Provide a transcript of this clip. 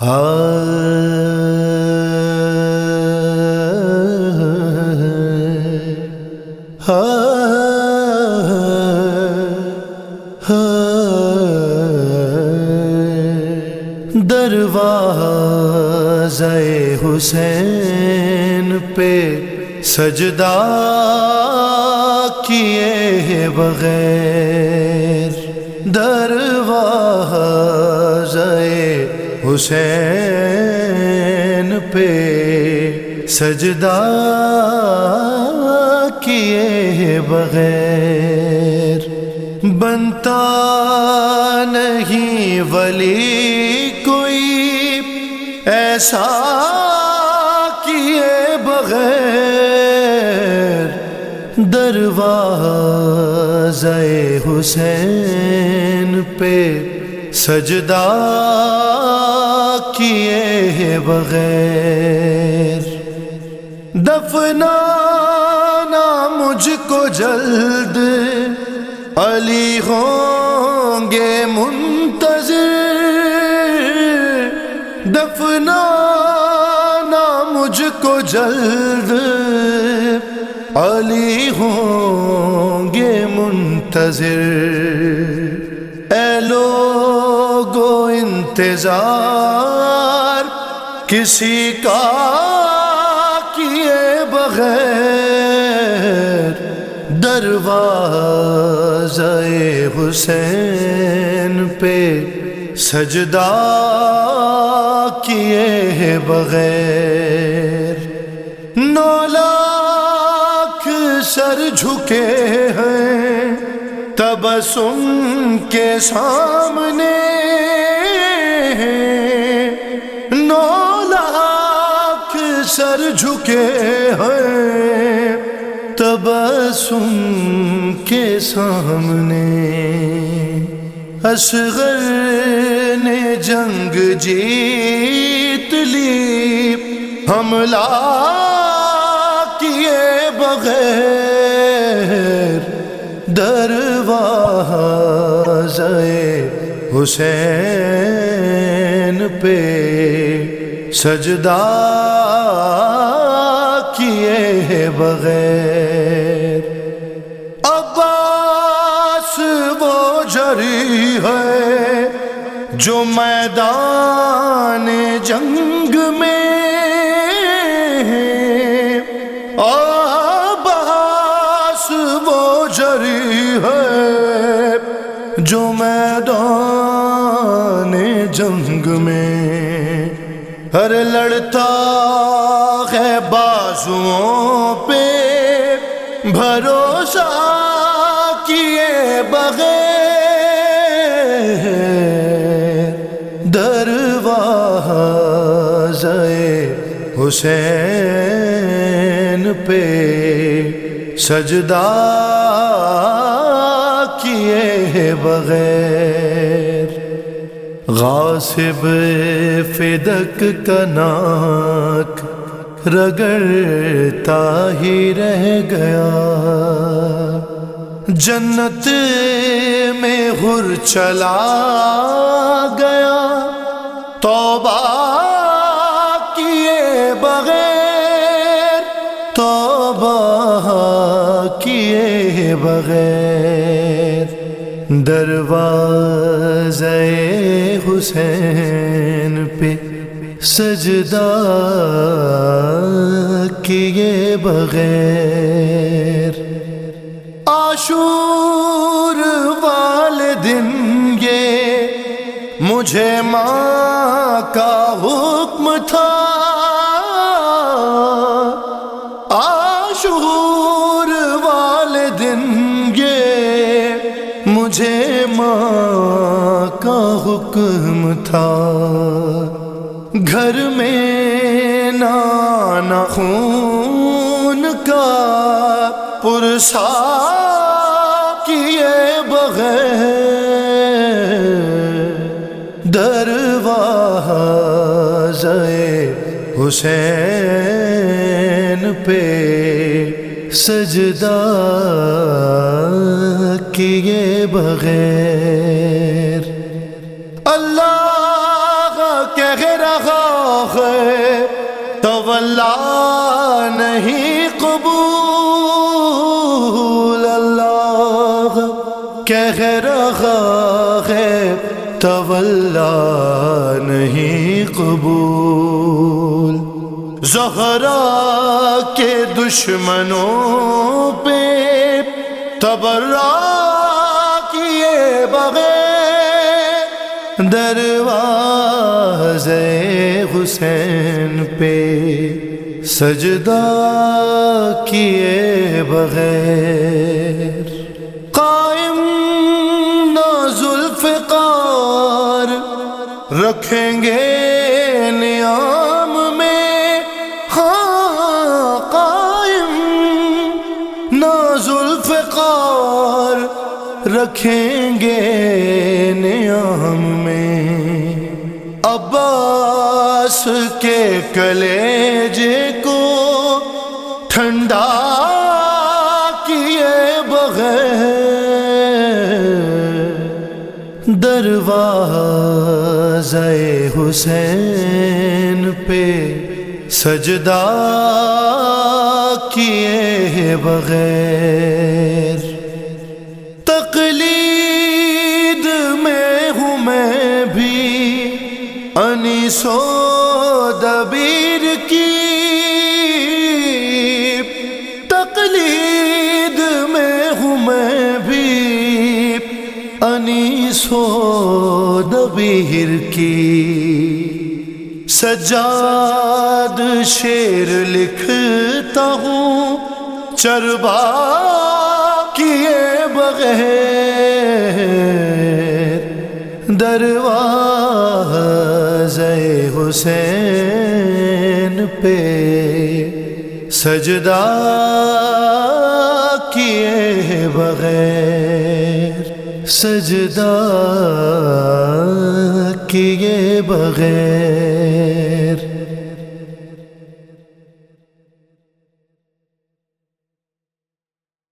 دروازہ حسین پہ سجدہ کیے بغیر دروازہ حسین پہ سجدہ کیے بغیر بنتا نہیں ولی کوئی ایسا کیے بغیر دروازہ حسین پہ سجدہ کیے بغیر؟ دفنانا مجھ کو جلد۔ علی ہوں گے منتظر۔ دفنانا مجھ کو جلد۔ علی ہوں گے منتظر۔ انتظار کسی کا کیے بغیر دروازہ حسین پہ سجدہ کیے بغیر نو لاکھ سر جھکے ہیں تبسم کے سامنے نو لاکھ سر جھکے ہیں۔ تبسم کے سامنے اصغر نے جنگ جیت لی۔ حملہ کیے بغیر دروازہ حسین پہ سجدہ کیے بغیر۔ عباس وہ جری ہے جو میدان جنگ جنگ میں ہر لڑتا ہے بازوؤں پہ بھروسہ کیے بغیر دروازہ حسین پہ سجدہ کیے بغیر غاصب فدک کا ناک رگڑتا ہی رہ گیا جنت میں ہر چلا گیا توبہ کیے بغیر، توبہ کیے بغیر دروازہ حسین پہ سجدہ کیے بغیر۔ آشور والے دن یہ مجھے ماں کا حکم تھا۔ آشور والے دن یہ مجھے ماں کا حکم تھا۔ گھر میں نانا خون کا پرسا کیے بغیر۔ دروازہ حسین پہ سجدہ کیے بغیر۔ تولا نہیں قبول، اللہ کہہ رہا ہے تولا نہیں قبول۔ زہرا کے دشمنوں پہ تبرا کیے بغیر دروا دروازے حسین پہ سجدہ کیے بغیر قائم الفقار رکھیں گے نیام میں ہاں قائم الفقار رکھیں گے نیام میں عباس کے کلیجے کو ٹھنڈا کیے بغیر دروازہ حسین پہ سجدہ کیے بغیر تقلید میں ہوں میں بھی انیسو دبیر کی تقلید میں ہوں میں بھی انیسو دبیر کی سجاد شیر لکھتا ہوں چربا کیے بغیر دروازے حسین سجدہ کیے بغیر سجدہ کیے بغیر۔